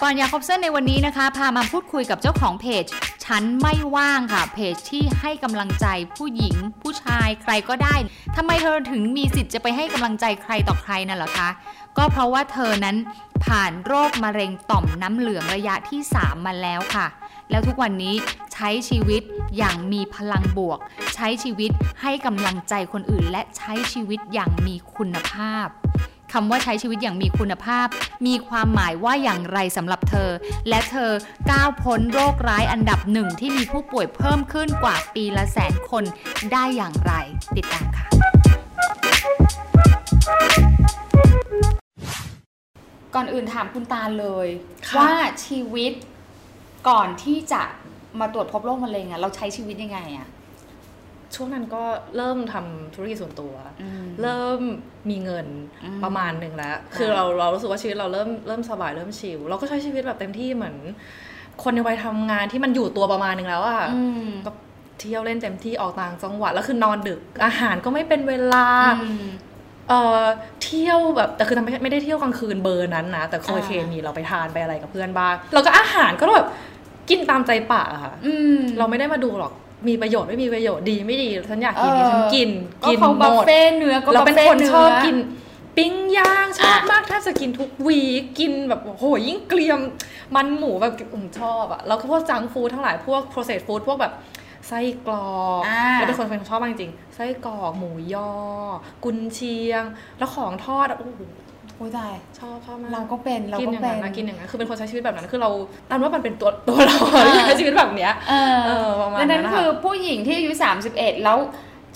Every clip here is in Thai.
ปอนยาคอบเซนในวันนี้นะคะ พามาพูดคุยกับเจ้าของเพจฉันไม่ว่างค่ะ เพจที่ให้กำลังใจผู้หญิง ผู้ชายใครก็ได้ทำไมเธอถึงมีสิทธิ์จะไปให้กำลังใจใครต่อใครน่ะเหรอคะ ก็เพราะว่าเธอนั้นผ่านโรคมะเร็งต่อมน้ำเหลืองระยะที่ 3 มาแล้วค่ะ แล้วทุกวันนี้ใช้ชีวิตอย่างมีพลังบวก ใช้ชีวิตให้กำลังใจคนอื่น และใช้ชีวิตอย่างมีคุณภาพ คำว่าใช้ชีวิตอย่างมีคุณภาพ มีความหมายว่าอย่างไรสำหรับเธอ และเธอก้าวพ้นโรคร้ายอันดับหนึ่งที่มีผู้ป่วยเพิ่มขึ้นกว่าปีละแสนคนได้อย่างไร ติดตามค่ะก่อนอื่นถามคุณตาเลยค่ะว่าชีวิตก่อนที่จะมาตรวจพบโรคมะเร็งอะเราใช้ชีวิตยังไงอะ ช่วงนั้นก็เริ่มทำธุรกิจส่วนตัวอืมเริ่มมีเงินอืมประมาณหนึ่งแล้วค่ะคือเราเรารู้สึกว่าชีวิตเราเริ่มเริ่มสบายเริ่มชิลเราก็ใช้ชีวิตแบบเต็มที่เหมือน คนในวัยทำงานที่มันอยู่ตัวประมาณหนึ่งแล้วอะอืมก็เที่ยวเล่นเต็มที่ออกต่างจังหวัดแล้วคือนอนดึกอาหารก็ไม่เป็นเวลาอืมเอ่อเที่ยวแบบแต่คือทำไม่ไม่ได้เที่ยวกลางคืนเบอร์นั้นนะแต่เคยอ่าเคมีเราไปทานไปอะไรกับเพื่อนบ้างแล้วก็อาหารก็แบบกินตามใจปากอะค่ะอืมเราไม่ได้มาดูหรอก มีประโยชน์ไม่มีประโยชน์ดีไม่ดีฉันอยากกินเออนี่ฉันกินก็กินเข้าหมบุฟเฟ่ต์เนื้อก็เราบัฟเฟ่ต์เนื้อเราเป็นคนชอบกินปิ้งย่างชอบอะมากแทบจะกินทุก week กินแบบโอ้โหยิ่งเกรียมมันหมูแบบผมชอบอะแล้วก็พวก junk food ทั้งหลายพวก processed food พวกแบบไส้กรอกอ่าเราเป็นคนเป็นคนชอบมากจริงๆไส้กรอกหมูยอ กุนเชียง แล้วของทอดอะโอ้โห โอ้ยตายชอบชอบมากเราก็เป็นเราก็เป็นกินอย่างนั้นนะกินอย่างนั้นคือเป็นคนใช้ชีวิตแบบนั้นคือเราตามว่ามันเป็นตัวตัวเราอ่าใช้ชีวิตแบบเนี้ยเออเออประมาณดังนั้นั้นนนะคะคือผู้หญิงที่อายุ31 แล้ว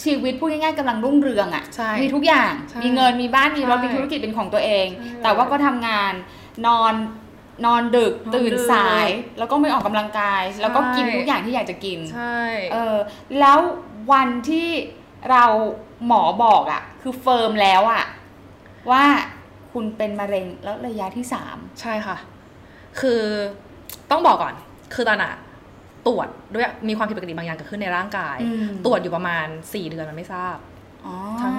ชีวิตพูดง่ายๆกำลังรุ่งเรืองอะ่ะใช่มีทุกอย่างใช่มีเงินมีบ้านมีรถใช่มีธุรกิจเป็นของตัวเองใช่แต่ว่าก็ทำงานนอนนอนดึกนอนตื่นดึกสาย แล้วก็ไม่ออกกำลังกาย แล้วก็กินใช่ทุกอย่างที่อยากจะกินใช่เออแล้ววันที่เราหมอบอกอะ่ะ คือเฟิร์มแล้วอะ่ะว่า คุณเป็นมะเร็งแล้วระยะที่สามใช่ค่ะ คือต้องบอกก่อน คือตอนน่ะตรวจด้วยมีความผิดปกติบางอย่างเกิดขึ้นในร่างกายอืมตรวจอยู่ประมาณ4เดือนมันไม่ทราบอ๋อทั้ง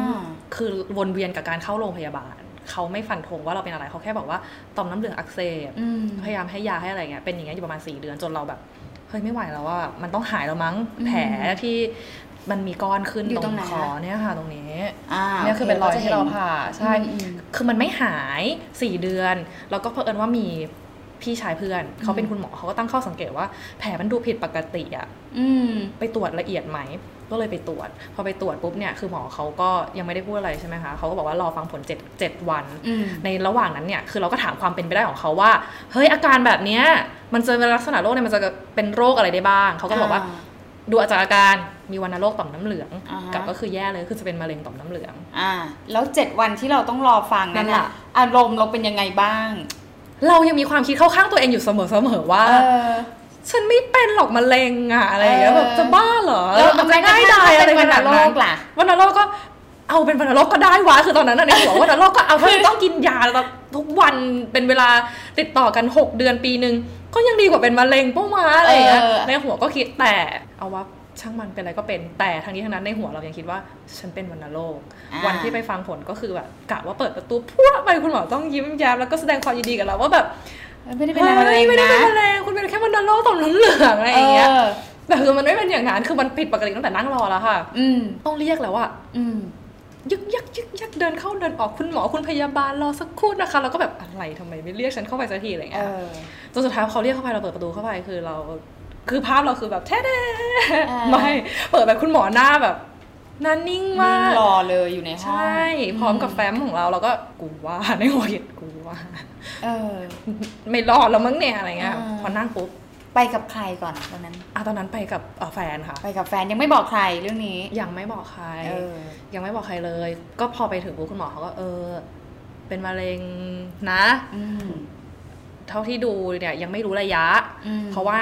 คือวนเวียนกับการเข้าโรงพยาบาลเขาไม่ฟันธงว่าเราเป็นอะไรเขาแค่บอกว่าต่อมน้ำเหลืองอักเสบอืมพยายามให้ยาให้อะไรเงี้ยเป็นอย่างเงี้ยอยู่ประมาณ4เดือนจนเราแบบเฮ้ยไม่ไหวแล้วว่ามันต้องหายแล้วมั้งอืมแผลที่ มันมีก้อนขึ้นอยู่ตตรรงงไหนคออะเนี่ยค่ะ ตรงนี้อ่าเนี่ยคือเป็นรอยโจะที่เราผ่าใช่อืมคือมันไม่หาย4เดือน แล้วก็เผอิญว่ามีพี่ชายเพื่อน เขาเป็นคุณหมอเขาก็ตั้งข้อสังเกตว่าแผลมันดูผิดปกติอะอืมไปตรวจละเอียดไหมก็เลยไปตรวจ พอไปตรวจปุ๊บเนี่ย คือหมอเขาก็ยังไม่ได้พูดอะไรใช่ไหมคะ เขาก็บอกว่ารอฟังผล7 7วันอืมในระหว่างนั้นเนี่ย คือเราก็ถามความเป็นไปได้ของเขาว่า เฮ้ย อาการแบบเนี้ย มันจะเป็นลักษณะโรคเนี่ย มันจะเป็นโรคอะไรได้บ้าง เขาก็บอกว่า ดูจากอาการ มีวัณโรคต่อมน้ำเหลืองอ่าฮะกับก็คือแย่เลยคือจะเป็นมะเร็งต่อมน้ำเหลือง อ่า แล้วเจ็ดวันที่เราต้องรอฟังนั่นั้นนแหน่ะละอารมณ์เราเป็นยังไงบ้าง เรายังมีความคิดเข้าข้างตัวเองอยู่เสมอๆว่าเออฉันไม่เป็นหรอกมะเร็งอะอะไรอย่างเงี้ยเออแบบจะบ้าเหรอแล้วมันจะง่ายดายอะไรขนาดโรนั้นคล่ะวัณโรคก็เอาเป็นวัณโรคก็ได้วะคือตอนนั้นอะในหัววัณโรคก็เอาถ้าต้องกินยาทุกวันเป็นเวลาติดต่อกัน 6 เดือนปีหนึ่งก็ยังดีกว่าเป็นมะเร็งป้าวะอะไรอย่างเงี้ยเออในหัวก็คิดแต่เอาว่า ช่างมันเป็นอะไรก็เป็นแต่ทั้งนี้ทั้งนั้นในหัวเรายังคิดว่าฉันเป็นวัณโรคอ่าวันที่ไปฟังผลก็คือแบบกะว่าเปิดประตูพัวไปคุณหมอต้องยิ้มแย้มแล้วก็แสดงความยินดีกับเราว่าแบบไม่ได้เป็นอะไรฮ้ยไม่ได้เป็นนะมะเร็งคุณเป็นแค่วัณโรคต่อมน้ำเหลืองอะไรอย่างเงี้ยเออแต่คือมันไม่เป็นอย่างนั้นคือมันผิดปกติตั้งแต่นั่งรอแล้วค่ะอืมต้องเรียกแล้วอะอืมยึกยักยึกยักเดินเข้าเดินออกคุณหมอคุณพยาบาลรอสักครู่นะคะแล้วก็แบบอะไรทำไมไม่เรียกฉันเข้าไปสักทีอะไรเอเงี้ยอจนสุดท้ายเขาเรียกเข้าไปเราเปิดประตูเข้าไปคือเรา คือภาพเราคือแบบแท้อ่าๆไม่เปิดแบบคุณหมอหน้าแบบหน้านิ่งมากรอเลยอยู่ในห้องใช่ พร้อมกับแฟ้มของเราเราก็กูว่าในหัวคิดกูว่าเออ ไม่รอดแล้วมั้งเนี่ยอะไรเงี้ยอ่าพอนั่งปุ๊บไปกับใครก่อนตอนนั้นอะตอนนั้นไปกับเอ่อแฟนค่ะ ไปกับแฟนยังไม่บอกใครเรื่องนี้ ยังไม่บอกใครเออยังไม่บอกใครเลย ก็พอไปถึงปุ๊บคุณหมอเขาก็เออ เป็นมะเร็งนะอืมเท่าที่ดูเนี่ยยังไม่รู้ระยะอืมเพราะว่า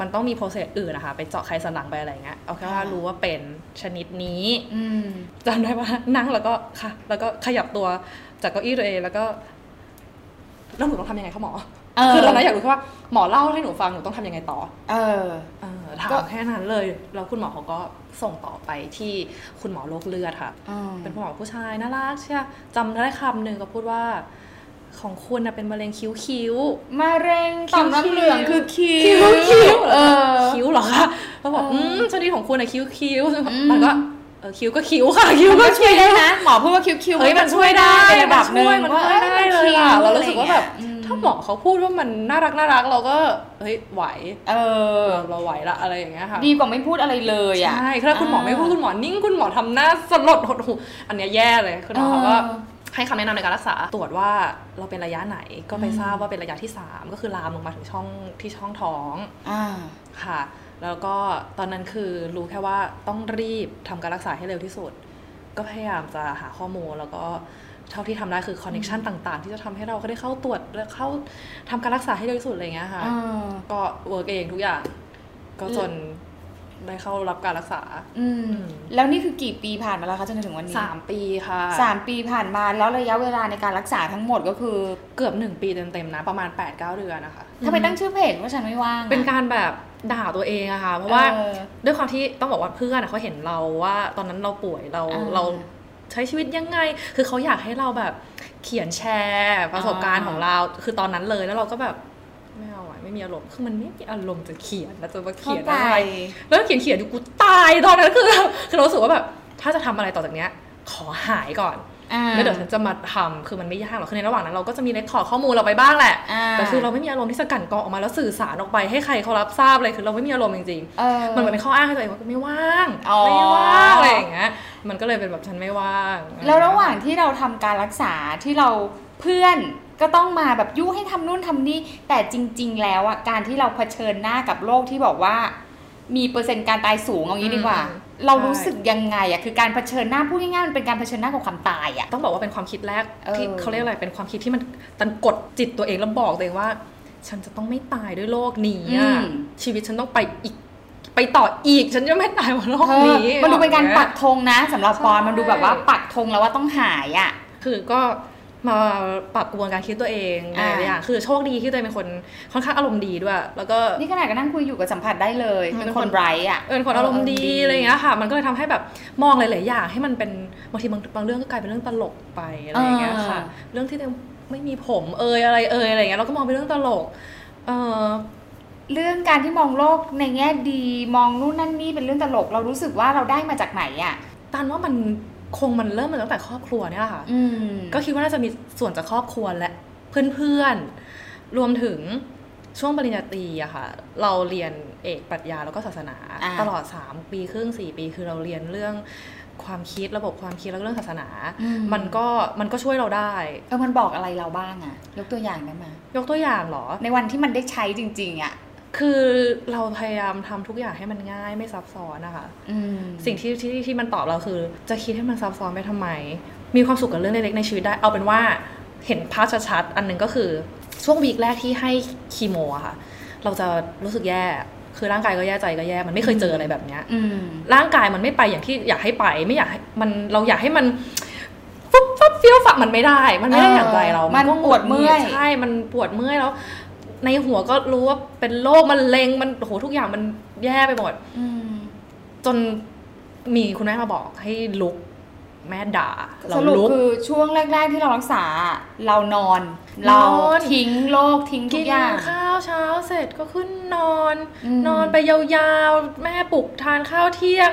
มันต้องมีโปรเซสอื่นนะคะ ไปเจาะไขสันหลังไปอะไรเงี้ยเอาแค่ว่าอ่ารู้ว่าเป็นชนิดนี้อืมจำได้ว่านั่งแล้วก็ค่ะ แล้วก็ขยับตัวจากเก้าอี้ตัวเองแล้วก็แล้วหนูต้องทำยังไงคะหมอเออคือตอนนั้นอยากรู้แค่ว่าหมอเล่าให้หนูฟังหนูต้องทำยังไงต่อ เออเออถาก็มแค่นั้นเลยแล้วคุณหมอเขาก็ส่งต่อไปที่คุณหมอโรคเลือดค่ะอืมเป็นคุณหมอผู้ชายน่ารักใช่ไหมจำได้คำหนึ่งก็พูดว่า ของคุณนะเป็นมะเร็งคิ้วคิ้วมะเร็งต่อมน้ำเหลืองคือคิ้คิ้ววคิ้วเออคิ้วเหรอคะเขาบอกเอออือืมชนิดของคุณอะคิ้วคิ้วซึ่งอืมมันก็เออคิ้วก็คิ้วค่ะคิ้วมันก็ก็ช่วยได้นะหมอพูดว่าคิ้วคิ้วเฮ้ยมันช่วยได้เป็นระดับหนึ่งมันว่าช่วยได้เลยอะเรารู้สึกว่าแบบอืมถ้าหมอเขาพูดว่ามันน่ารักน่ารักเราก็เฮ้ยไหว เออ เราไหวละอะไรอย่างเงี้ยค่ะ ดีกว่าไม่พูดอะไรเลยอะใช่ถ้าคุณหมอไม่พูดคุณหมอนิ่งคุณหมอทำหน้าสลดหดหูอันเนี้ยแย่เลยคุณหมอเขาก็เออ ให้คำแนะนำในการรักษาตรวจว่าเราเป็นระยะไหนก็ไปอืมทราบว่าเป็นระยะที่ 3 ก็คือลามลงมาถึงช่องที่ช่องท้องอ่าค่ะ แล้วก็ตอนนั้นคือรู้แค่ว่าต้องรีบทำการรักษาให้เร็วที่สุด ก็พยายามจะหาข้อมูลแล้วก็เท่าที่ทำได้คือคอนเน t ชันต่างๆ ที่จะทำให้เราก็ได้เข้าตรวจและเข้าทำการรักษาให้เร็วที่สุดอะไรอย่างเงี้ยค่ะอ่าก็เวิร์กเองทุกอย่าง ก็จน ได้เข้ารับการรักษา อืม แล้วนี่คือกี่ปีผ่านมาแล้วคะจนถึงวันนี้สามปีค่ะสามปีผ่านมาแล้วระยะเวลาในการรักษาทั้งหมดก็คือเกือบหนึ่งปีเต็มๆนะ ประมาณ8ปดเเดือนนะคะทำไมตั้งชื่อเพจว่าฉันไม่ว่างอะเป็นการแบบด่าตัวเองอะค่ะ เพราะว่าเออด้วยความที่ต้องบอกว่าเพื่อนอะเขาเห็นเราว่า ตอนนั้นเราป่วยเราอ่าเราใช้ชีวิตยังไง คือเขาอยากให้เราแบบเขียนแชร์ประสบการณ์อ่าของเรา คือตอนนั้นเลยแล้วเราก็แบบ ไม่เอาอะไม่มีอารมณ์คือมันไม่มีอารมณ์จะเขียนแล้วจะมาเข้าเขียนใจอะไรแล้วเขียนเขียนอยู่กูตายตอนนั้นคือคือเรารู้สึกว่าแบบถ้าจะทำอะไรต่อจากเนี้ย ขอหายก่อนอ่าแล้วเดี๋ยวฉันจะมาทำคือมันไม่ยากหรอกคือในระหว่างนั้นเราก็จะมีเลคคอร์ดข้อมูลเราไปบ้างแหละอ่าแต่คือเราไม่มีอารมณ์ที่จะกลั่นกรองออกมาแล้วสื่อสารออกไปให้ใครเขารับทราบเลยคือเราไม่มีอารมณ์จริงเออๆมันเหมือนเป็นข้ออ้างให้ตัวเองว่าไม่ว่างอ๋อไม่ว่างอะไรอย่างเงี้ยมันก็เลยเป็นแบบฉันไม่ว่าง แล้วระหว่างที่เราทำการรักษาที่เราเพื่อน ก็ต้องมาแบบยุให้ทำนู่นทำนี่แต่จริง ๆ แล้วอะการที่เราเผชิญหน้ากับโรคที่บอกว่า มีเปอร์เซ็นต์การตายสูงเอางี้ดีกว่า เรารู้สึกยังไงอะคือการเผชิญหน้าพูดง่ายๆมันเป็นการเผชิญหน้ากับความตายอะต้องบอกว่าเป็นความคิดแรกที่เออเขาเรียกอะไรเป็นความคิดที่มันตันกดจิตตัวเองแล้วบอกตัวเองว่า ฉันจะต้องไม่ตายด้วยโรคนี้อะชีวิตฉันต้องไปอีกไปต่ออีกฉันจะไม่ตายเพราะโรคเออนี้ มันดูเป็นการอย่งงี้ยปักธงนะสำหรับปอนใช่มันดูแบบว่าปักธงแล้วว่าต้องหายอะ คือก็ มาปรับกระบวนการคิดตัวเองหอ่าลายๆอย่างคือโชคดีที่ตัวเองเป็นคนค่อนข้างอารมณ์ดีด้วย แล้วก็นี่ขนาดก็นั่งคุยอยู่กับสัมผัสได้เลยอืมเป็นคนไร้อะเออเป็นคนอารมณ์ดีอะไรอย่างเงี้ยค่ะ มันก็เลยทำให้แบบมองหลายๆอย่างให้มันเป็นบางทีบางบางเรื่องก็กลายเป็นเรื่องตลกไปอะไรอย่างเงี้ยค่ะอ่าเรื่องที่ตัวเองไม่มีผมเอยอะไรเอยอะไรอย่างเงี้ยเราก็มองเป็นเรื่องตลก เออเรื่องการที่มองโลกในแง่ดีมองนู่นนั่นนี่เป็นเรื่องตลก เรารู้สึกว่าเราได้มาจากไหนอะตันว่ามัน คงมันเริ่มมาตั้งแต่ครอบครัวเนี่ยแหละค่ะอืมก็คิดว่าน่าจะมีส่วนจากครอบครัวและเพื่อนๆ รวมถึงช่วงปริญญาตรีอะค่ะ เราเรียนเอกปรัชญาแล้วก็ศาสนาอ่าตลอด 3 ปีครึ่ง 4 ปี คือเราเรียนเรื่องความคิดระบบความคิดแล้วก็เรื่องศาสนาอืมันก็มันก็ช่วยเราได้เออมันบอกอะไรเราบ้างอะยกตัวอย่างได้ไหมยกตัวอย่างเหรอ ในวันที่มันได้ใช้จริง ๆอะ คือเราพยายามทำทุกอย่างให้มันง่ายไม่ซับซ้อนนะคะอืมสิ่งที่ที่ที่มันตอบเราคือ จะคิดให้มันซับซ้อนไปทำไม มีความสุขกับเรื่องเล็กๆในชีวิตได้เอาเป็นว่าเห็นภาพชัดๆอันหนึ่งก็คือช่วงวีคแรกที่ให้คีโมอะค่ะ เราจะรู้สึกแย่คือร่างกายก็แย่ใจก็แย่มันไม่เคยเจออะไรแบบเนี้ยอืมร่างกายมันไม่ไปอย่างที่อยากให้ไปไม่อยากให้มันเราอยากให้มันฟุบฟับเฟี้ยวฝักมันไม่ได้ มันไม่ได้อย่างใจเรา มันก็ปวดเมื่อยใช่มันปวดเมื่อยแล้ว ในหัวก็รู้ว่าเป็นโรคมันเลงมันโอ้โหทุกอย่างมันแย่ไปหมดอืมจนมีคุณแม่มาบอกให้ลุกแม่ด่า เราสรุปลุกคือช่วงแรก ๆ ที่เรารักษาเรานอน เรานอนทิ้งโลกทิ้งทุกิกนอย่างข้าวเช้าเสร็จก็ขึ้นนอนอืมนอนไปยาวๆ แม่ปลุกทานข้าวเที่ยง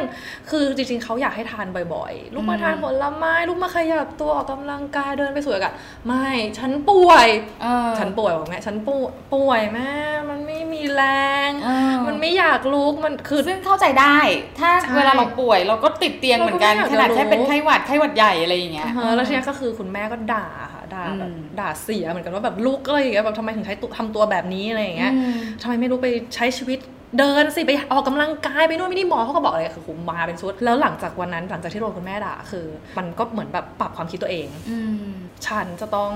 คือจริงๆเขาอยากให้ทานบ่อยๆ ลูกมาทานผลไม้ลูกมาขยับตัวออกกำลังกายเดินไปสวยอากาศไม่ฉันป่วยเออฉันป่วยบอกแม่ฉันป่วยป่วยแม่มันไม่มีแรงเออมันไม่อยากลุกมันคือซึ่งเข้าใจได้ ถ้าใช่เวลาเราป่วยเราก็ติดเตียงเหมือนกันเราก็ขไม่อยากนาดแค่จะรู้เป็นไข้หวัดไข้หวัดใหญ่อะไรอย่างเงี้ยอ่าฮะแล้วทีนี้ก็คือคุณแม่ก็ด่าค่ะ ด่าแบบอืมด่าเสียเหมือนกันว่าแบบลูกอะไรอย่างเงี้ยแบบทำไมถึงใช้ตัวทำตัวแบบนี้อะไรอย่างเงี้ยอืมทำไมไม่รู้ไปใช้ชีวิตเดินสิไปออกกำลังกายไปนู่นไม่นี่หมอเขาก็บอกเลยคือคุมมาเป็นชุด แล้วหลังจากวันนั้นหลังจากที่โดนคุณแม่ด่าคือ มันก็เหมือนแบบปรับความคิดตัวเองอืมฉันจะต้อง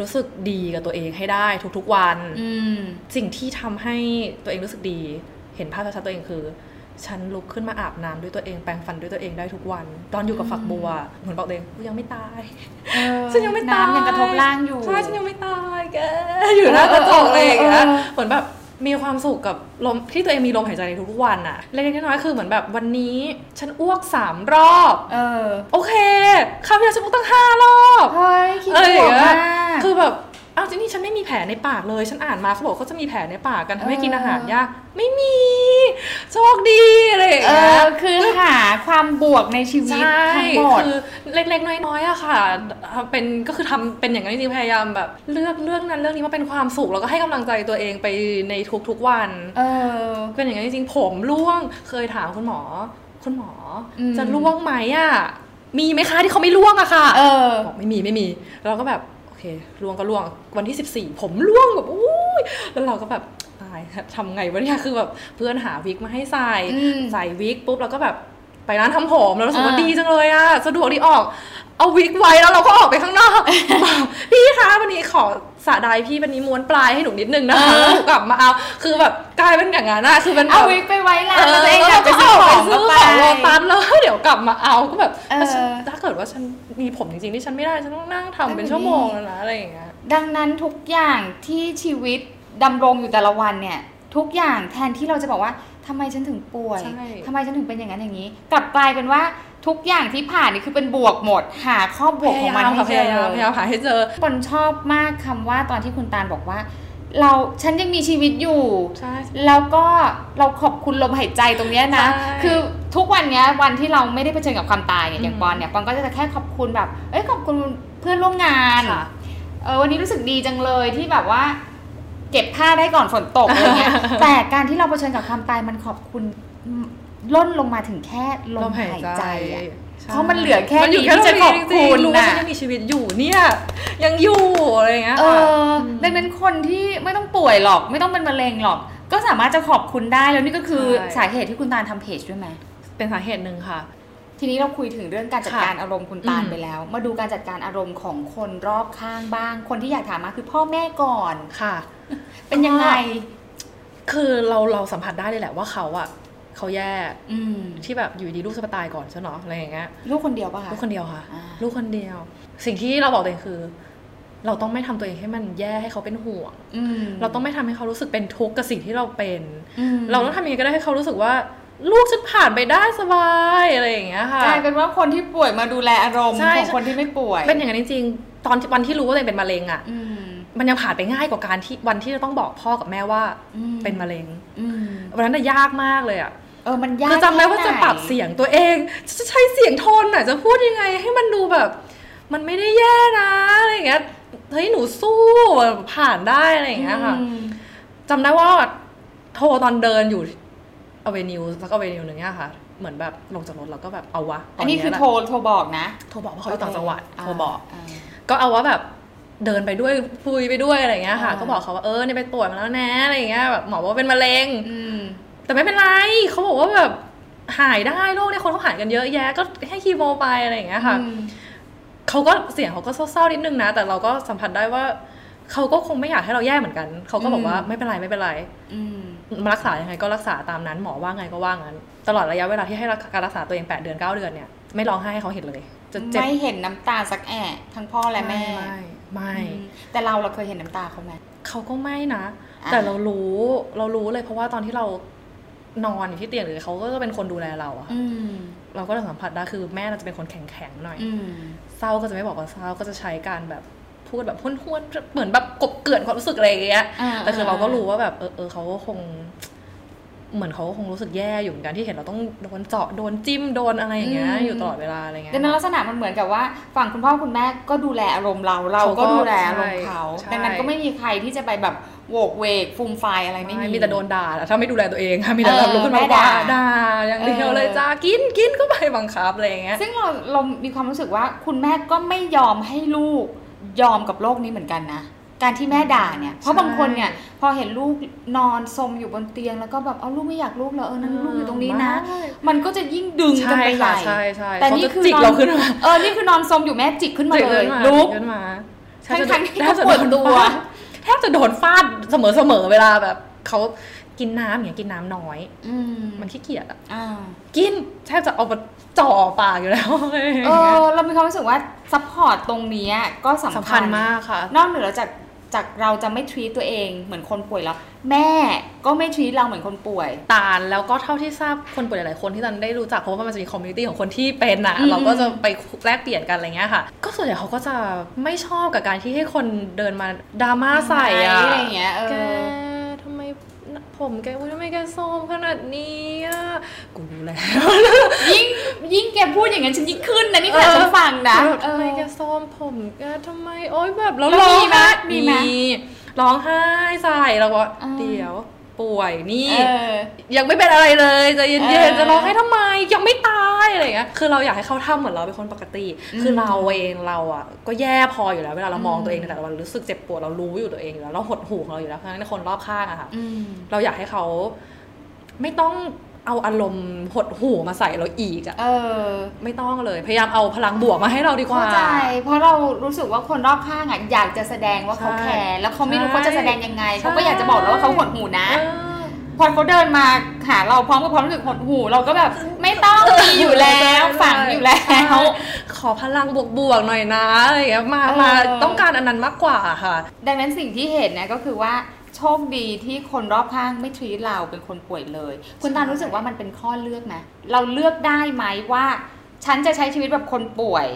รู้สึกดีกับตัวเองให้ได้ทุกๆวันอืมสิ่งที่ทำให้ตัวเองรู้สึกดี เห็นภาพชัดๆตัวเองคือ ฉันลุกขึ้นมาอาบน้ำด้วยตัวเองแปรงฟันด้วยตัวเองได้ทุกวัน ตอนอยู่กับฝักบัวเหมือนบอกตัวเองกูยังไม่ตายเออฉันยังไม่ตายน้ำยังกระทบร่างอยู่ใช่ฉันยังไม่ตายแกอยู่หน้ากระจกอะไรอย่างเงี้ยเออเหมือนแบบมีความสุขกับลมที่ตัวเองมีลมหายใจในทุกๆวันอะเล็กๆน้อยๆคือเหมือนแบบวันนี้ ฉันอ้วกสามรอบ เออ โอเคคราวที่แล้วฉันอ้วกตั้งห้ารอบเฮ้ยคิดเออบวกอย่างเงี้มายกคือแบบ อ้าวจริงๆฉันไม่มีแผลในปากเลย ฉันอ่านมาเขาบอกเขาจะมีแผลในปากกันทำให้กินอาหารยากไม่มีโชคดีอะไรอย่างเอเงี้ยอคือหาความบวกในชีวิตใช่ทั้งหมดคือเล็กๆน้อยๆอะค่ะเป็นก็คือทำเป็นอย่างนั้นจริงๆพยายามแบบ เลือกเรื่องนั้นเรื่องนี้มาเป็นความสุขแล้วก็ให้กำลังใจตัวเองไปในทุกๆวันเออเป็นอย่างนั้นจริงๆผมร่วงเคยถามคุณหมอ คุณหมออมจะร่วงไหมอะมีไหมคะที่เขาไม่ร่วงอะค่ะ เออบอกไม่มีไม่มี เราก็แบบโอ เคร่วงก็ร่วงวันที่ 14 ผมร่วงแบบอุ้ยแล้วเราก็แบบตายทำไงวะเนี่ยคือแบบเพื่อนหาวิกมาให้ใส่อืมใส่วิกปุ๊บเราก็แบบ ไปร้านทำผมแล้วรู้สึกว่าอ่าดีจังเลยอะสะดวกดีออกเอาวิกไว้แล้วเราก็ออกไปข้างนอกบอกพี่คะวันนี้ขอสระใดพี่วันนี้ม้วนปลายให้หนูนิดนึงนะคะแล้วหนูกลับมาเอาคือแบบกลายเป็นอย่างนั้นอะคือเป็นแบบเอาวิกไปไว้ร้านแล้วตัวเองอยากไปก็ซื้อเอาขไปองซื้ก็อไปของโลตัสแล้วเดี๋ยวกลับมาเอาก็แบบเออถ้าฉันถ้าเกิดว่าฉันมีผมจริงๆที่ฉันไม่ได้ฉันต้องนั่งทำเป็นชั่วโมงแล้วนะอะไรอย่างเงี้ยดังนั้นทุกอย่างที่ชีวิตดำรงอยู่แต่ละวันเนี่ย ทุกอย่างแทนที่เราจะบอกว่า ทำไมฉันถึงป่วยใช่ทำไมฉันถึงเป็นอย่างนั้นอย่างนี้ กลับกลายเป็นว่าทุกอย่างที่ผ่านนี่คือเป็นบวกหมด หาข้อบวกของมันให้พเจยายามอพยายามหาให้เจอคนชอบมากคำว่าตอนที่คุณตาลบอกว่า เราฉันยังมีชีวิตอยู่ใช่แล้วก็เราขอบคุณลมหายใจตรงเนี้ยนะใช่คือทุกวันเนี้ยวันที่เราไม่ได้เผชิญกับความตายเนี่ยอย่างอืมปอนเนี่ยปอนก็จะแค่ขอบคุณแบบ เอ้ยขอบคุณเพื่อนร่วมงานค่ะเออวันนี้รู้สึกดีจังเลยที่แบบว่า เก็บผ้าได้ก่อนฝนตกอะไรเงี้ยแต่การที่เราเผชิญกับความตายมันขอบคุณล่นลงมาถึงแค่ลมหายใจอะใช่เพราะมันเหลือแค่มันอยู่นี้แค่ที่ตรจะงขนี้อบจคุริงณๆรู้ว่านะฉันยังมีชีวิตอยู่เนี่ย ยังอยู่อะไรอย่างเงี้ยเอค่ะอดังนั้นคนที่ไม่ต้องป่วยหรอก ไม่ต้องเป็นมะเร็งหรอก ก็สามารถจะขอบคุณได้แล้วนี่ก็คือใช่สาเหตุที่คุณตาลทำเพจด้วยไหมเป็นสาเหตุหนึ่งค่ะ ทีนี้เราคุยถึงเรื่องการจัดค่ะการอารมณ์คุณตาลอืมไปแล้ว มาดูการจัดการอารมณ์ของคนรอบข้างบ้าง คนที่อยากถามมาคือพ่อแม่ก่อนค่ะ เป็นยังไง คือเราเราสัมผัสได้เลยแหละว่าเขาอะเขาแย่อืมที่แบบอยู่ดีลูกจะมาตายก่อนใช่เนาะอะไรอย่างเงี้ยลูกคนเดียวป่ะคะลูกคนเดียวค่ะอ่าลูกคนเดียว สิ่งที่เราบอกตัวเองคือ เราต้องไม่ทำตัวเองให้มันแย่ให้เขาเป็นห่วงอืมเราต้องไม่ทำให้เขารู้สึกเป็นทุกข์กับสิ่งที่เราเป็นอืมเราต้องทำยังไงก็ได้ให้เขารู้สึกว่า ลูกฉันผ่านไปได้สบายอะไรอย่างเงี้ยค่ะกลายเป็นว่าคนที่ป่วยมาดูแลอารมณ์ใช่ของคนที่ไม่ป่วย เป็นอย่างนั้นจริงๆตอนที่วันที่รู้ว่าตัวเองเป็นมะเร็งอะอืมมันยังผ่านไปง่ายกว่าการที่วันที่จะต้องบอกพ่อกับแม่ว่าอืมเป็นมะเร็งอืมวันนั้นน่ะยากมากเลยอะเออมันยากคือจำได้ว่าแค่จะหนปรับเสียงตัวเองจะใช้เสียงโทนอะจะพูดยังไงให้มันดูแบบ มันไม่ได้แย่นะอะไรอย่างเงี้ยเฮ้ยหนูสู้ผ่านได้อะไรอย่างเงี้ยค่ะอืมจำได้ว่าโทรตอนเดินอยู่ อเวนิวสักอเวนิวหนึ่งเนี่ยค่ะ เหมือนแบบลงจากรถแล้วก็แบบเอาวะตอันนี้เยคือแหละโทรโทรบอกนะ โทรบอกว่าเขาอยู่ต่างจังหวัดโทรบอกาก็เอาว่าแบบเดินไปด้วยคุยไปด้วยอะไรอย่างเงี้ยค่ะอ่าก็บอกเขาว่าเออเนี่ยไปตรวจมาแล้วนะอะไรอย่างเงี้ยแบบหมอบอกว่าเป็นมะเร็งอืมแต่ไม่เป็นไรเขาบอกว่าแบบหายได้โรคเนี่ยคนเขาหายกันเยอะแยะ ก็ให้คีโมไปอะไรอย่างเงี้ยค่ะอืมเขาก็เสียงเขาก็เศร้าๆนิดนึงนะ แต่เราก็สัมผัสได้ว่าเขาก็คงไม่อยากให้เราแย่เหมือนกัน เขาก็บอกว่าอืมไม่เป็นไรไม่เป็นไรอืมมา รักษายังไงก็รักษาตามนั้นหมอว่าไงก็ว่างั้น ตลอดระยะเวลาที่ให้การรักษาตัวเอง 8 เดือน 9 เดือนเนี่ยไม่ร้องไห้ให้เขาเห็นเลยจะเจ็บไม่เห็นน้ำตาสักแอะทั้งพ่อและแม่ไม่ไม่อืมแต่เราเราเคยเห็นน้ำตาเขาไหมเขาก็ไม่นะอ่าแต่เรารู้เรารู้เลยเพราะว่าตอนที่เรานอนอยู่ที่เตียงหรือเขาก็จะเป็นคนดูแลเราอะอืมเราก็จะสัมผัสได้คือแม่เราจะเป็นคนแข็งๆหน่อยอืมเศร้าก็จะไม่บอกว่าเศร้าก็จะใช้การแบบ พูดแบบห้วนๆเหมือนแบบกบเกลื่อนความรู้สึกอะไรอย่างเงี้ยอ่าแต่คือเราก็รู้ว่าแบบเออเออเขาก็คง เหมือนเขาก็คงรู้สึกแย่อยู่เหมือนกันที่เห็นเราต้องโดนเจาะโดนจิ้มโดนอะไรอย่างเงี้ยอยู่ตลอดเวลาอะไรเงี้ยดังนั้นลักษณะมันเหมือนกับว่าฝั่งคุณพ่อคุณแม่ก็ดูแลอารมณ์เราเราก็เขาก็ดูแลอารมณ์เขาใช่ดังนั้นก็ไม่มีใครที่จะไปแบบโวกเวกฟูมไฟายอะไรไม่มีมีแต่โดนด่าถ้าไม่ดูแลตัวเองค่ะมีแต่เออแบบลุกขึ้นมาแม่ว่าด่าด่าอย่างเดียวเออเลยจ้ากินกินก็ไปบังคับอะไรอย่างเงี้ยซึ่งเราเรามีความรู้สึกว่าคุณแม่ก็ไม่ยอมให้ลูก ยอมกับโลกนี้เหมือนกันนะ การที่แม่ด่าเนี่ย เพราะบางคนเนี่ย พอเห็นลูกนอนสมอยู่บนเตียงแล้วก็แบบเอาลูกไม่อยากลูกเหรอเออนั่นลูกอยู่ตรงนี้นะไม่มันก็จะยิ่งดึงกันใช่ไปใหค่ะญ่ใช่ใช่แต่เขานี่จะคือจิกนอนเราขึ้นมาเออนี่คือนอนสมอยู่แม่จิกขึ้นมาจิกเลขึ้ยนมาลุกจิขึ้นมาทั้งๆที่แทบจะเขาปวดตัวแทบจะโดนฟาดเสมอเสมอเวลาแบบเขา กินน้ำอย่างเงี้ยกินน้ำน้อยอืมมันขี้เกียจอะอ่ากินแทบจะเอามาจ่อปากอยู่แล้วอะไรอย่างเอเงี้ยอเรามีความรู้สึกว่า support ตรงเนี้ยก็สำคัญสำคัคัญญมากค่ะ นอกเหนือจากจากเราจะไม่ treat ตัวเองเหมือนคนป่วยแล้ว แม่ก็ไม่ treat เราเหมือนคนป่วย ตาลแล้วก็เท่าที่ทราบคนป่วยหลายๆคนที่ตอนได้รู้จักเพราะว่ามันจะมี community ของคนที่เป็นอะอืมเราก็จะไปแลกเปลี่ยนกันอะไรเงี้ยค่ะ ก็ส่วนใหญ่เขาก็จะไม่ชอบกับการที่ให้คนเดินมาดราม่าใส่อะอะไรอย่างเงี้ยเอแกอทำไม ผมแกอุ๊ยทำไมแกโทรมขนาดนี้อะกูรู้แล้ว ยิ่งยิ่งแกพูดอย่างนั้นฉันยิ่งขึ้นนะนี่ขนาดฉันฟังนะแบบเอทำไมอแกส้มผมแกทำไมโอ๊ยแบบแล้วแล้วร้องมีไหมไห้มีไหมร้องไห้ใส่แล้วก็อ่าเดี๋ยว ป่วยนี่เออยังไม่เป็นอะไรเลยใจเย็เอนอๆจะร้องให้ทำไมยังไม่ตายอะไรอย่างเงี้ยคือเราอยากให้เขาทำเหมือนเราเป็นคนปกติอืมคือเราเองเราอะก็แย่พออยู่แล้วเวลาเรามองอืมตัวเองในแต่ละวันรู้สึกเจ็บปวดเรารู้อยู่ตัวเองอยู่แล้วเราหดหูของเราอยู่แล้วเพราะฉะนั้นคนรอบข้างอะค่ะอืมเราอยากให้เขาไม่ต้อง เอาอารมณ์หดหูมาใส่เราอีกอะเออ ไม่ต้องเลย พยายามเอาพลังบวกมาให้เราดีกว่าเข้าใจเพราะเรารู้สึกว่าคนรอบข้างอะอยากจะแสดงว่าเขาใช่แคร์แล้วเขาไม่รู้ใช่เขาจะแสดงยังไงใช่เขาก็อยากจะบอกเราว่าเขาหดหูนะเออพอเขาเดินมาหาเราพร้อมกับความรู้สึกหดหูเราก็แบบไม่ต้องมีอยู่แล้วฝังอยู่แล้วขอพลังบวกๆหน่อยนะอะไรอย่างเงี้ยมาเออมาต้องการอันนั้นมากกว่าค่ะ ดังนั้นสิ่งที่เห็นเนี่ยก็คือว่าโช คดีที่คนรอบข้างไม่ทรีตเราเป็นคนป่วยเลย คุณตาลรู้สึกว่ามันเป็นข้อเลือกไหมเราเลือกได้ไหมว่า ฉันจะใช้ชีวิตแบบคนป่วย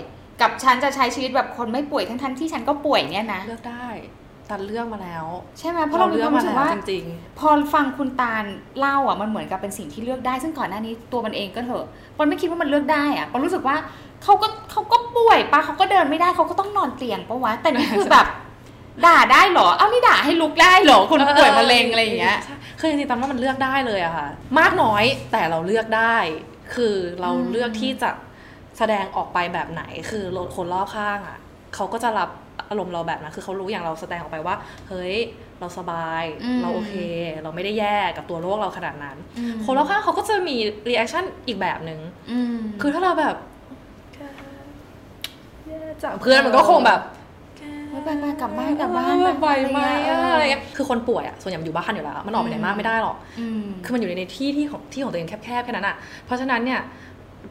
กับฉันจะใช้ชีวิตแบบคนไม่ป่วยทั้งๆที่ฉันก็ป่วยเนี่ยนะเลือกได้ตันเลือกมาแล้ว ใช่ไหมเพราะเรามีความรู้สึกว่าจริงพอฟังคุณตาลเล่าอะมันเหมือนกับเป็นสิ่งที่เลือกได้ ซึ่งก่อนหน้านี้ตัวมันเองก็เถอะปอนไม่คิดว่ามันเลือกได้อะปอนรู้สึกว่าเขาก็เขาก็ป่วยปะเขาก็เดินไม่ได้เขาก็ต้องนอนเตียงปะวะแต่นี่คือแบบ ด่าได้เหรอ เอ้านี่ด่าให้ลุกได้เหรอๆคนป่วยมะเร็งอะไรอย่างเงี้ยใช่คือจริงๆตันว่ามันเลือกได้เลยอะค่ะ มากน้อยแต่เราเลือกได้ คือเราอืมเลือกที่จะแสดงออกไปแบบไหน คือคนรอบข้างอะเขาก็จะรับอารมณ์เราแบบนั้นคือเขารู้อย่างเราแสดงออกไปว่า เฮ้ย เราสบาย เราโอเค เราไม่ได้แย่กับตัวโรคเราขนาดนั้นอืมคนรอบข้างเขาก็จะมีreaction อีกแบบหนึ่งอืมคือถ้าเราแบบแกแย่จังเพื่อนมันก็คงแบบ แกเฮ้ยไปไปกลับบ้านกลับบ้านเออแบบไหวไหมเออออะไรเงี้ยคือคนป่วยอะส่วนใหญ่มันอยู่บ้านอยู่แล้ว มันออกไปไหนมากไม่ได้หรอกอืมคือมันอยู่ในที่ที่ของที่ของตัวเองแคบๆแค่นั้นอะเพราะฉะนั้นเนี่ย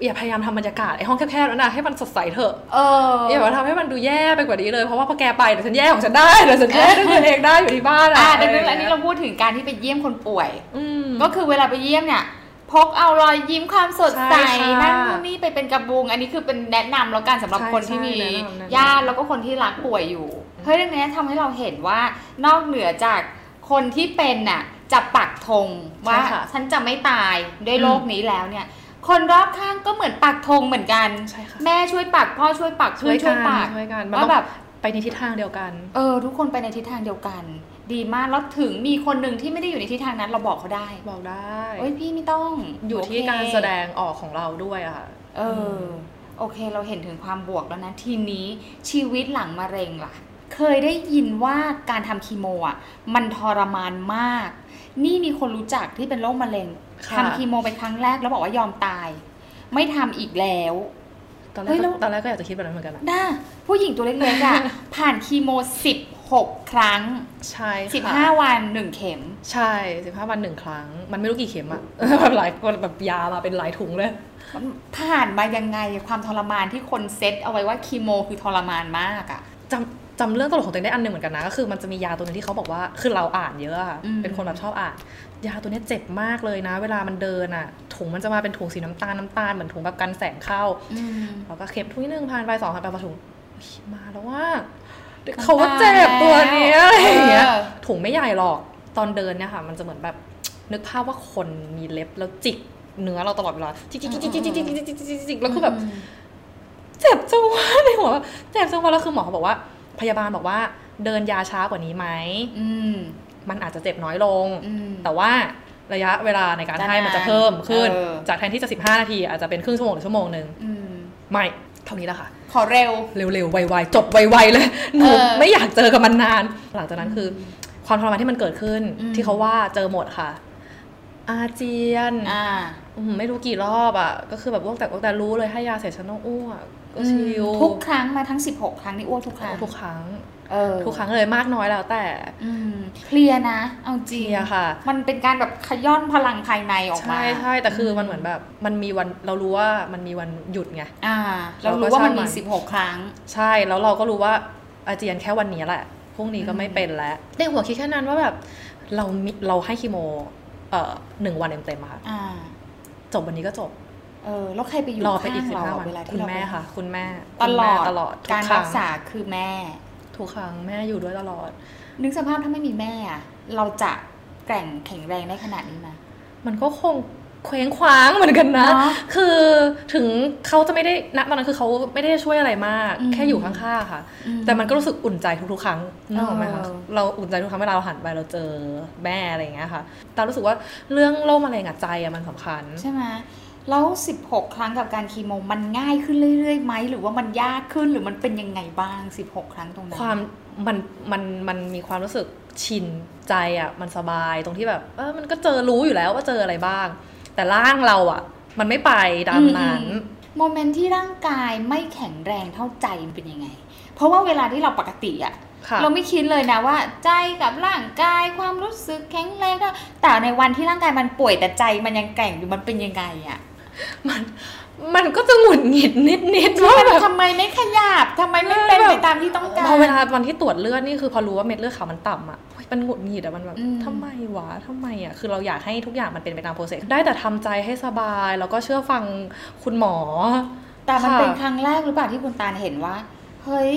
อย่าพยายามทำบรรยากาศไอ้ห้องแคบๆนั้นนะให้มันสดใสเถอะเอออย่ามาทำให้มันดูแย่ไปกว่านี้เลยเพราะว่าพอแกไปเดี๋ยวฉันแย่ของฉันได้เดี๋ยวฉันแย่ด้วยตัวเองได้อยู่ที่บ้านอะอ่าดังนั้นะไรอันนี้เราพูดถึงการที่ไปเยี่ยมคนป่วยอืมก็คือเวลาไปเยี่ยมเนี่ย พกเอารอยยิ้มความสดใสใช่ค่ะนั่นนู่นนี่ไปเป็นกระบุง อันนี้คือเป็นแนะนำแล้วกันสำหรับใช่คนที่มีใช่แนะนำแนะนำ ญาติแล้วก็คนที่รักป่วยอยู่ เฮ้ยเรื่องนี้ทำให้เราเห็นว่านอกเหนือจากคนที่เป็นน่ะจะปักธงว่าใช่ค่ะฉันจะไม่ตายด้วยโรคนี้แล้วเนี่ย คนรอบข้างก็เหมือนปักธงเหมือนกัน ใช่ค่ะ แม่ช่วยปักพ่อช่วยปักช่เพื่วอยนช่กัวยนปักช่วยกันมันว่าต้องแบบ ไปในทิศทางเดียวกัน เออทุกคนไปในทิศทางเดียวกัน ดีมากแล้วถึงมีคนหนึ่งที่ไม่ได้อยู่ในทิศทางนั้นเราบอกเขาได้บอกได้เอ้ยพี่ไม่ต้องอยู่ที่โเคการแสดงออกของเราด้วยอะค่ะเออโอเค เราเห็นถึงความบวกแล้วนะทีนี้ชีวิตหลังมะเร็งล่ะ เคยได้ยินว่าการทำคีโมอะมันทรมานมาก นี่มีคนรู้จักที่เป็นโรคมะเร็งค่ะทำคีโมเป็นครั้งแรกแล้วบอกว่ายอมตาย ไม่ทำอีกแล้ว ตอนแรเฮ้กยแล้วก็ตอนแรกก็อยากจะคิดแบบนั้นเหมือนกันนะน่าผู้หญิงตัวเล็กๆอะ ผ่านคีโม 16 ครั้ง ใช่ค่ะ15 วัน 1 เข็ม ใช่สิบห้าวันหนึ่งครั้ง มันไม่รู้กี่เข็มอะ แบบหลายแบบยามาเป็นหลายถุงเลย ผ่านมายังไงความทรมานที่คนเซตเอาไว้ว่าคีโมคือทรมานมากอะ จำ จำเรื่องตลกของตัวเองได้อันหนึ่งเหมือนกันนะก็คือมันจะมียาตัวหนึงที่เขาบอกว่าคือเราอ่านเยอะอะอืมเป็นคนแบบชอบอ่าน ยาตัวเนี้ยเจ็บมากเลยนะ เวลามันเดินอะถุงมันจะมาเป็นถุงสีน้ำตาลน้ำตาลเหมือนถุงแบบกันแสงเข้าอืมแล้วก็เข็มทุยหนึ่งผ่านไปสองผ่านไปพอถุงอุ๊ยมาแล้วว่าน้ำตาลเขาว่าเจ็บตัวเนี้ยอะไรอย่างเงี้ยเออถุงไม่ใหญ่หรอกตอนเดินเนี่ยค่ะ มันจะเหมือนแบบนึกภาพว่าคนมีเล็บแล้วจิกเนื้อเราตลอดเวลาจิกจิกจิกจิกจิกจิกจิกจิกจิกจิกจิกแล้วคือแบบ เจ็บจังวะในหัวเจ็บจังวะแล้วคือหมอเขาบอกว่า พยาบาลบอกว่าเดินยาช้ากว่านี้ไหมอืมมันอาจจะเจ็บน้อยลงอืมแต่ว่าระยะเวลาในการจะให้มันจะนานเพิ่มขึ้นเออจากแทนที่จะ 15 นาที อาจจะเป็นครึ่งชั่วโมงหรือชั่วโมงหนึ่งอืมไม่เท่านี้แหละค่ะ ขอเร็ว เร็วๆ ไวๆ จบไวๆ เลยหนูเออไม่อยากเจอกับมันนาน หลังจากนั้นคืออความทรมานที่มันเกิดขึ้นอืมที่เขาว่าเจอหมดค่ะ อาเจียนอ่าอืมไม่รู้กี่รอบอะ ก็คือแบบอ้วกแต่อ้วกแต่รู้เลยให้ยาเสร็จฉันต้องอ้วก ก็ชิวทุกครั้งมาทั้ง 16 ครั้งนี่อ้วกทุกครั้งทุกครั้งเออทุกครั้งเลยมากน้อยแล้วแต่อืมเคลียร์นะ เอาจริงเจียค่ะ มันเป็นการแบบขย้อนพลังภายในออกมา ใช่ใช่แต่คือมันเหมือนแบบ มันมีวันเรารู้ว่ามันมีวันหยุดไงอ่าเราเราก็รู้ว่ามันช่างมัมีน16 ครั้ง ใช่แล้วเราก็รู้ว่าอาเจียนแค่วันนี้แหละพรุ่งนี้ก็ไม่เป็นแล้วในหัวคิดแค่นั้นว่าแบบเรามีเราให้คีโมเอ่อหนึ่งวันเต็มๆอะค่ะอ่าจบวันนี้ก็จบ เออแล้วใครไปอยู่รอไปอีกข้างสิบเราห้าอะวันเวลาคุที่ณเราแม่ไปค่ะ คุณแม่ตลอดคุณแม่ตลอดทุการครังกษาคือแม่ ทุกครั้งแม่อยู่ด้วยตลอด นึกสภาพถ้าไม่มีแม่อะเราจะแกร่งแข็งแรงได้ขนาดนี้ไหมมันก็คงเคว้งคว้างเหมือนกันนะเนอะคือถึงเขาจะไม่ได้ณตอนนั้นคือเขาไม่ได้ช่วยอะไรมากอืมแค่อยู่ข้างๆค่ะอืมแต่มันก็รู้สึกอุ่นใจทุกๆครั้งนึกออกไหมคะเออเราอุ่นใจทุกครั้งเวลาเราหันไปเราเจอแม่อะไรอย่างเงี้ยค่ะแต่รู้สึกว่าเรื่องโรคมะเร็งอะใจอะมันสำคัญ ใช่ไหม แล้ว 16 ครั้งกับการคีโมมันง่ายขึ้นเรื่อยๆไหมหรือว่ามันยากขึ้นหรือมันเป็นยังไงบ้าง 16 ครั้งตรงนั้นความมันมันมันมีความรู้สึกชินใจอะมันสบายตรงที่แบบเออมันก็เจอรู้อยู่แล้วว่าเจออะไรบ้าง แต่ร่างเราอะมันไม่ไปตามนั้นอืมโมเมนต์ที่ร่างกายไม่แข็งแรงเท่าใจมันเป็นยังไง เพราะว่าเวลาที่เราปกติอะค่ะเราไม่คิดเลยนะว่า ใจกับร่างกายความรู้สึกแข็งแรงได้แต่ในวันที่ร่างกายมันป่วยแต่ใจมันยังแกร่งอยู่มันเป็นยังไงอะ มันมันก็จะหงุดหงิดนิดๆว่าแบบทำไมไม่ขยับทำไมไม่เป็นไปตามที่ต้องการพอเวลาวันที่ตรวจเลือดนี่คือพอรู้ว่าเม็ดเลือดขาวมันต่ำอะโอ๊ยมันหงุดหงิดอะมันแบบอืมทำไมวะทำไมอะคือเราอยากให้ทุกอย่างมันเป็นไปตามโปรเซสได้แต่ทำใจให้สบายแล้วก็เชื่อฟังคุณหมอ แต่มันค่ะเป็นครั้งแรกหรือเปล่าที่คุณตาลเห็นว่า เฮ้ย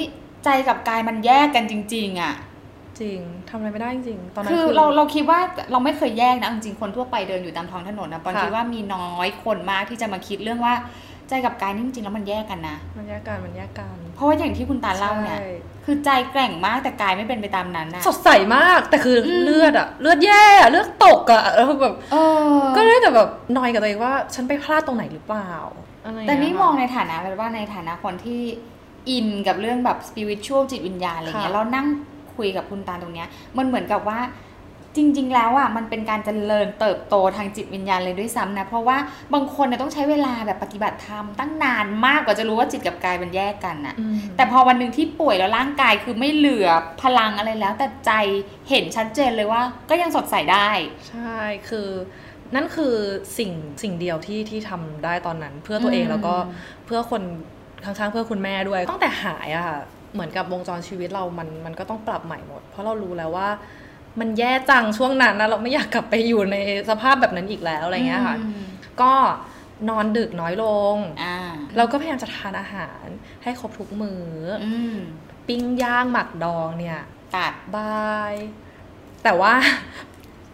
ใจกับกายมันแยกกันจริง ๆอะ จริงทำอะไรไม่ได้จริงๆตอนนั้นคือคือเราเราคิดว่าเราไม่เคยแยกนะจริงๆคนทั่วไปเดินอยู่ตามท้องถนนนะปอนค่ะคิดว่ามีน้อยคนมากที่จะมาคิดเรื่องว่าใจกับกายนี่จริงๆแล้วมันแยกกันนะ มันแยกกันมันแยกกัน เพราะว่าอย่างที่คุณตาลเล่าเนี่ยใช่คือใจแกร่งมากแต่กายไม่เป็นไปตามนั้นนะสดใสมากแต่คืออมเลือดอะเลือดแย่อะเลือดตกอะแล้วแบบเออก็ได้แต่แบบนอยกับตัวเองว่า ฉันไปพลาดตรงไหนหรือเปล่าอะไรย่าแต่เยนี่ค่ะมองในฐานะแบบว่าในฐานะคนที่อินกับเรื่องแบบสปิริตชัวจิตวิญญาณอะไรเงี้ยค่ะแล้วนั่ง คุยกับคุณตาลตรงเนี้ยมันเหมือนกับว่าจริง ๆ แล้วอะมันเป็นการเจริญเติบโตทางจิตวิญญาณเลยด้วยซ้ำนะ เพราะว่าบางคนเนี่ยต้องใช้เวลาแบบปฏิบัติธรรมตั้งนานมากกว่าจะรู้ว่าจิตกับกายมันแยกกันน่ะอืมแต่พอวันหนึ่งที่ป่วยแล้วร่างกายคือไม่เหลือพลังอะไรแล้ว แต่ใจเห็นชัดเจนเลยว่า ก็ยังสดใสได้ ใช่คือนั่นคือสิ่งสิ่งเดียวที่ที่ทำได้ตอนนั้น เพื่อตัวเองอืมแล้วก็เพื่อคนข้างๆเพื่อคุณแม่ด้วยตั้งแต่หายอะค่ะ เหมือนกับวงจรชีวิตเรามันมันก็ต้องปรับใหม่หมด เพราะเรารู้แล้วว่า มันแย่จังช่วงนั้นนะเราไม่อยากกลับไปอยู่ในสภาพแบบนั้นอีกแล้วอะไรเงี้ยค่ะอืมก็นอนดึกน้อยลงอ่าเราก็พยายามจะทานอาหารให้ครบทุกมือออืมปิ้งย่างหมักดองเนี่ยตัดบาย แต่ว่า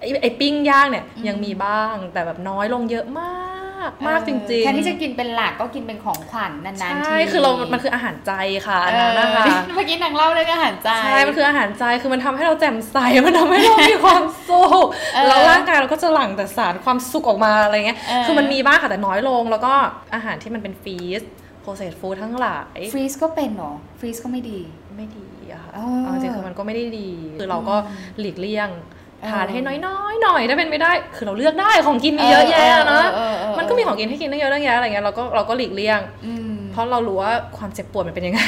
ไอ้ไอ้ปิ้งย่างเนี่ยอืมยังมีบ้างแต่แบบน้อยลงเยอะมาก มากจริงๆแทนที่จะกินเป็นหลักก็กินเป็นของขวัญนานๆทีใช่คือเรา มันคืออาหารใจค่ะอันนั้นนะคะเออเมื่อกี้นางเล่าเรื่องอาหารใจใช่มันคืออาหารใจคือมันทำให้เราแจ่มใสมันทำให้เรามีความสุขเออแล้วร่างกายเราก็จะหลั่งแต่สารความสุขออกมาอะไรเงี้ยเออคือมันมีบ้างค่ะแต่น้อยลง แล้วก็อาหารที่มันเป็น freeze processed food ทั้งหลาย freeze ก็เป็นเหรอ freeze ก็ไม่ดีไม่ดีอะค่ะอ๋อเอาจริงๆคือมันก็ไม่ได้ดี คือเราก็อืมหลีกเลี่ยงเออ ทานให้น้อยๆหน่อยถ้าเป็นไม่ได้ คือเราเลือกได้ของกินมีเยอะแยะนะเออเออเออมันก็มีของกินให้กินตั้งเยอะตั้งแยะอะไรเงี้ยเราก็เราก็หลีกเลี่ยงอืมเพราะเรารู้ว่าความเจ็บปวดมันเป็นยังไง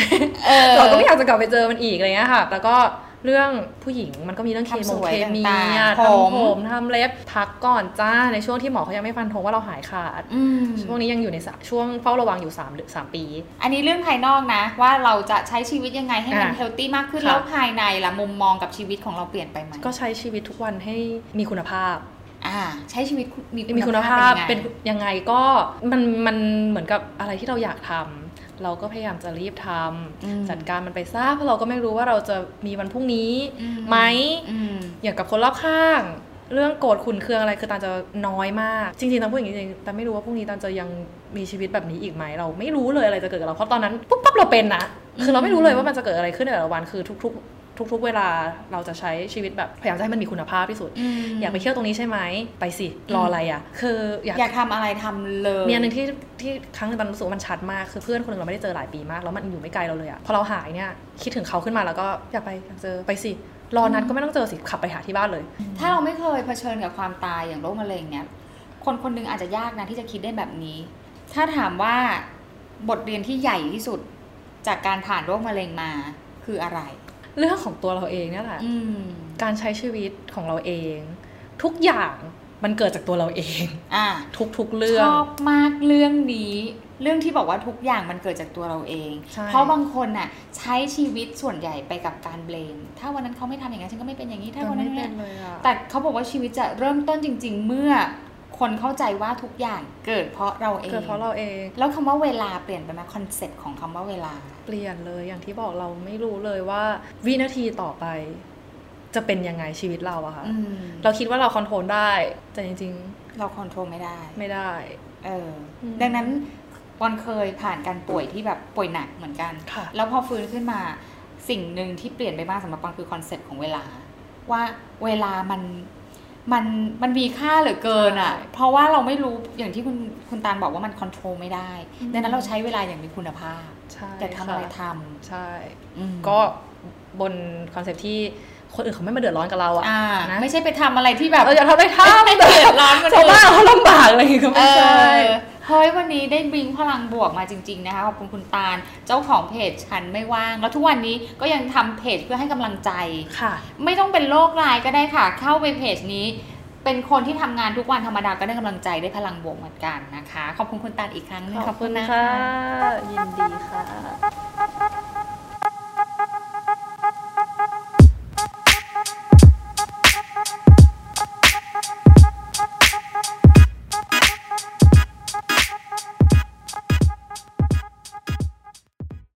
เออเราก็ไม่อยากจะกลับไปเจอมันอีกอะไรเงี้ยค่ะแล้วก็ เรื่องผู้หญิงมันก็มีเรื่องเคทำมสวยเคมีต่างๆอะผมทำผมทำเล็บพักก่อนจ้าในช่วงที่หมอเขายังไม่ฟันธงว่าเราหายขาดอืมช่วงนี้ยังอยู่ในสะช่วงเฝ้าระวังอยู่3หรือ3ปี อันนี้เรื่องภายนอกนะ ว่าเราจะใช้ชีวิตยังไงให้มันอะเฮลตี้มากขึ้นค่ะแล้วภายในล่ะมุมมองกับชีวิตของเราเปลี่ยนไปไหมก็ใช้ชีวิตทุกวันให้มีคุณภาพอ่าใช้ชีวิตมีมีคุณภาพเป็เป็นนยังไงยังไงก็มันมันเหมือนกับอะไรที่เราอยากทำ เราก็พยายามจะรีบทำอืมจัดการมันไปซะเพราะเราก็ไม่รู้ว่าเราจะมีวันพรุ่งนี้อืไหมอืมอย่างกับคนรอบข้าง เรื่องโกรธขุนเคืองอะไรคือตาจะน้อยมาก จริงๆตาพูดอย่างนี้จริงๆแต่ไม่รู้ว่าพรุ่งนี้ตาจะยังมีชีวิตแบบนี้อีกไหมเราไม่รู้เลยอะไรจะเกิดกับเราเพราะตอนนั้นปุ๊บปั๊บเราเป็นนะคือเราไม่รู้เลยว่ามันจะเกิดอะไรขึ้นในแต่ละวันคือทุกๆ ทุก ๆ เวลาเราจะใช้ชีวิตแบบพยายามจะให้มันมีคุณภาพที่สุดมอยากไปเที่ยวตรงนี้ใช่ไหมไปสิรออะไรอะ คืออยากอยากทำอะไรทำเลยมีอันหนึ่งที่ที่ครั้งหนึงตอนรู้สึกว่ามันชัดมากคือเพื่อนคนหนึ่งเราไม่ได้เจอหลายปีมากแล้วมันอยู่ไม่ไกลเราเลยอะพอเราหายเนี่ยคิดถึงเขาขึ้นมาแล้วก็อยากไปอยากเจอไปสิรอนัดก็ไม่ต้องเจอสิขับไปหาที่บ้านเลย ถ้าเราไม่เคยเผชิญกับความตายอย่างโรคมะเร็งเนี่ยคนคนหนึงอาจจะยากนะที่จะคิดได้แบบนี้ ถ้าถามว่าบทเรียนที่ใหญ่ที่สุดจากการผ่านโรคมะเร็งมาคืออะไร เรื่องของตัวเราเองเนี่ยแหละอืมการใช้ชีวิตของเราเอง ทุกอย่างมันมันเกิดจากตัวเราเองอ่าทุกๆเรื่องชอบมากเรื่องนี้ เรื่องที่บอกว่าทุกอย่างมันเกิดจากตัวเราเองใช่เพราะบางคนน่ะ ใช้ชีวิตส่วนใหญ่ไปกับการ blame ถ้าวันนั้นเขาไม่ทำอย่างนั้นฉันก็ไม่เป็นอย่างนี้ถ้าวันนั้นไม่ไม่เป็นเลยอะแต่เขาบอกว่าชีวิตจะเริ่มต้นจริง ๆ เมื่อ คนเข้าใจว่าทุกอย่างเกิดเพราะเราเอง เกิดเพราะเราเอง แล้วคำว่าเวลาเปลี่ยนไปไหม concept ของคำว่าเวลา เปลี่ยนเลยอย่างที่บอกเราไม่รู้เลยว่า วินาทีต่อไป จะเป็นยังไงชีวิตเราอะค่ะอืมเราคิดว่าเรา control ได้ แต่จริงเรา control ไม่ได้ๆไม่ได้ เอออมดังนั้นปอนเคยผ่านการป่วยที่แบบป่วยหนักเหมือนกันค่ะแล้วพอฟื้นขึ้นมาสิ่งหนึ่งที่เปลี่ยนไปมากสำหรับปอนคือ concept ของเวลา ว่าเวลามัน มันมันมีค่าเหลือเกินอะ เพราะว่าเราไม่รู้อย่างที่คุณคุณตาลบอกว่ามัน control ไม่ได้ดังนั้นเราใช้เวลาอย่างมีคุณภาพใช่แต่ทำอะไรค่ะทำใช่อืมก็บน concept ที่คนอื่นเขาไม่มาเดือดร้อนกับเราอะอ่านะไม่ใช่ไปทำอะไรที่แบบเราทำได้อย่าทำคนอื่นเดือดร้อนชาวอื่บ้านเขาลำบากอะไรอย่างเงี้ยก็เอไม่ใช่อ เฮ้ยวันนี้ได้บลิงพลังบวกมาจริง ๆ นะคะขอบคุณคุณตาลเจ้าของเพจฉันไม่ว่าง แล้วทุกวันนี้ก็ยังทำเพจเพื่อให้กำลังใจค่ะ ไม่ต้องเป็นโรคร้ายก็ได้ค่ะ เข้าไปเพจนี้ เป็นคนที่ทำงานทุกวันธรรมดาก็ได้กำลังใจได้พลังบวกเหมือนกันนะคะ ขอบคุณคุณตาลอีกครั้งหนึงขอบคุณค่ะยินดีค่ะ